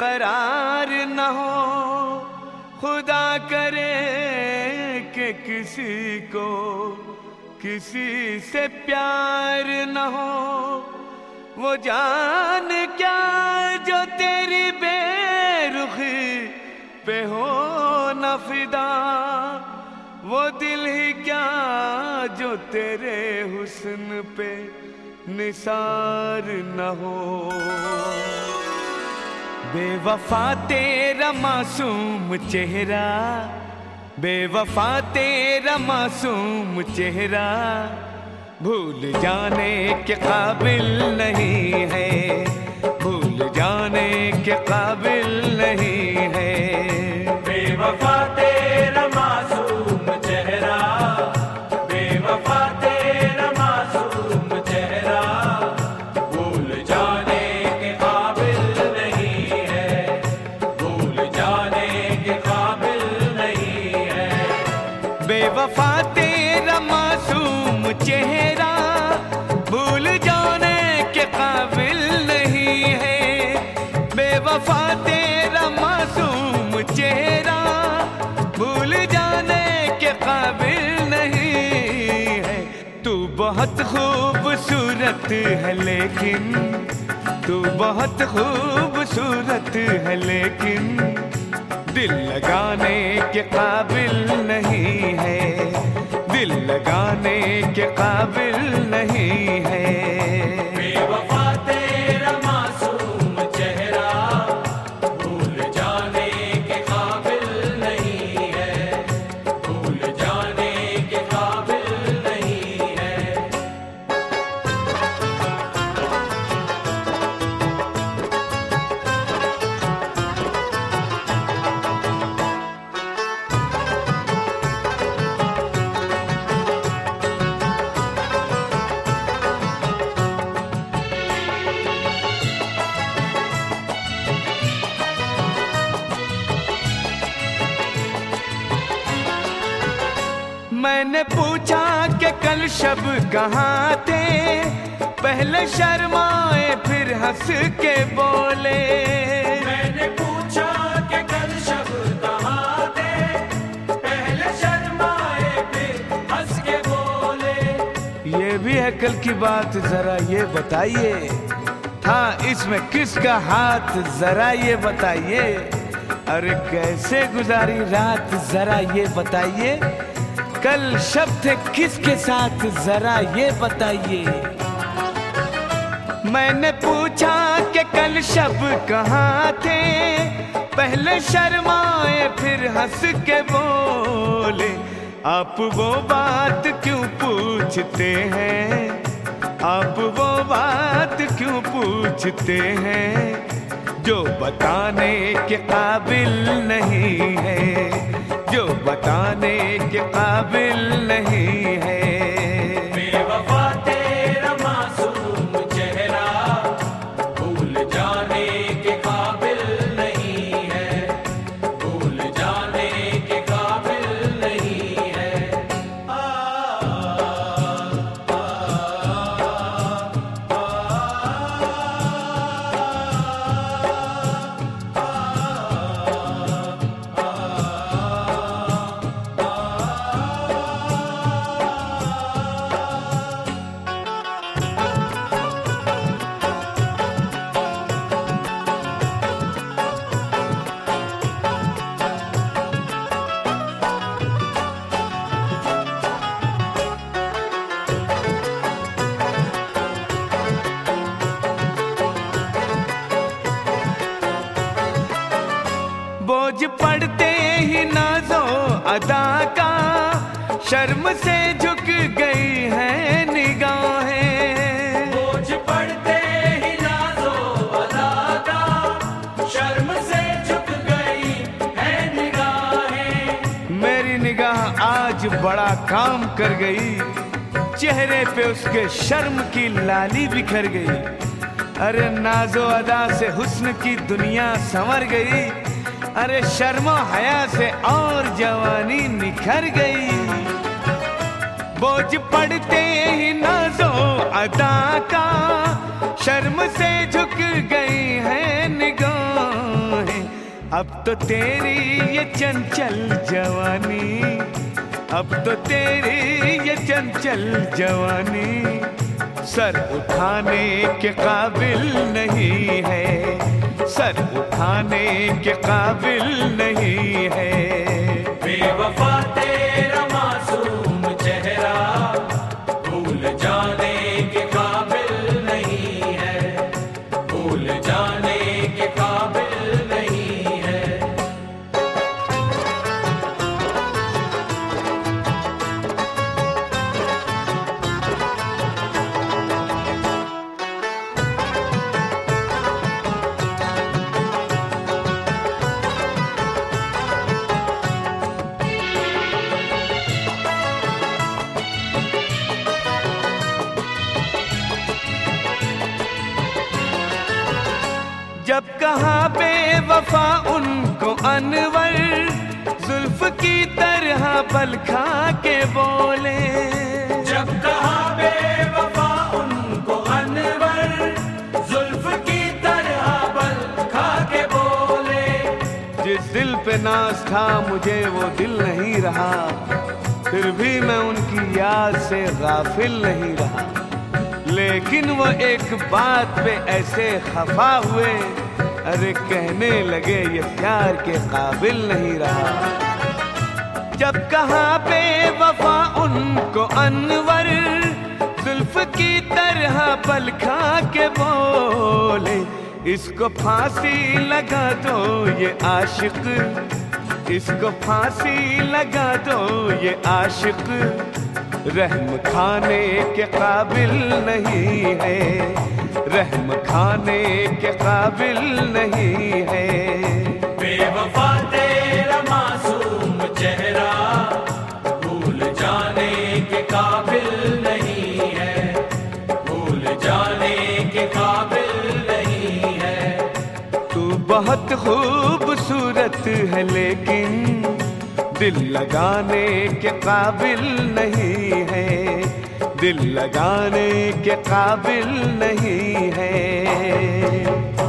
करार न हो, खुदा करे कि किसी को किसी से प्यार न हो। वो जान क्या जो तेरी बेरुखी पे हो न फिदा, वो दिल ही क्या जो तेरे हुस्न पे निसार न हो। बेवफा तेरा मासूम चेहरा बेवफा तेरा मासूम चेहरा भूल जाने के काबिल नहीं। बेवफा तेरा मासूम चेहरा भूल जाने के काबिल नहीं है। तू बहुत खूबसूरत है लेकिन, तू बहुत खूबसूरत है लेकिन, दिल लगाने के काबिल नहीं है। दिल लगाने के काबिल नहीं है। मैंने पूछा कि कल शब कहाँ थे? पहले शर्माए फिर हंस के बोले। मैंने पूछा कि कल शब कहाँ थे? पहले शर्माए फिर हंस के बोले। ये भी है कल की बात जरा ये बताइए। हाँ इसमें किसका हाथ जरा ये बताइए। अरे कैसे गुजारी रात जरा ये बताइए। कल शब्द किसके साथ? जरा ये बताइए। मैंने पूछा कि कल शब कहाँ थे? पहले शर्माए, फिर हंस के बोले, आप वो बात क्यों पूछते हैं? आप वो बात क्यों पूछते हैं? जो बताने के काबिल नहीं है जो बताने के काबिल नहीं से झुक गई है निगाहें। बोझ पड़ते ही नाजो अदा का शर्म से झुक गई है निगाहें। मेरी निगाह आज बड़ा काम कर गई चेहरे पे उसके शर्म की लाली बिखर गई। अरे नाजो अदा से हुस्न की दुनिया संवर गई अरे शर्मा हया से और जवानी निखर गई। बोझ पड़ते ही नाजो अदा का शर्म से झुक गई है निगाहें। अब तो तेरी ये चंचल जवानी, अब तो तेरी ये चंचल जवानी सर उठाने के काबिल नहीं है, सर उठाने के काबिल नहीं है। बेवफा तेरा जब कहा बेवफा उनको अनवर जुल्फ की तरह पल खा के बोले। जब कहा बेवफा उनको अनवर जुल्फ की तरह बल खा के बोले। जिस दिल पे नाज था मुझे वो दिल नहीं रहा। फिर भी मैं उनकी याद से गाफिल नहीं रहा। लेकिन वो एक बात पे ऐसे खफा हुए। अरे कहने लगे ये प्यार के काबिल नहीं रहा। जब कहा बेवफा उनको अनवर, जुल्फ की तरह पल खा के बोले, इसको फांसी लगा दो ये आशिक, इसको फांसी लगा दो ये आशिक। रहम खाने के काबिल नहीं है। रहम खाने के काबिल नहीं है। बेवफा तेरा मासूम चेहरा भूल जाने के काबिल नहीं है। भूल जाने के काबिल नहीं है। तू बहुत खूबसूरत है लेकिन दिल लगाने के काबिल नहीं है। दिल लगाने के काबिल नहीं है।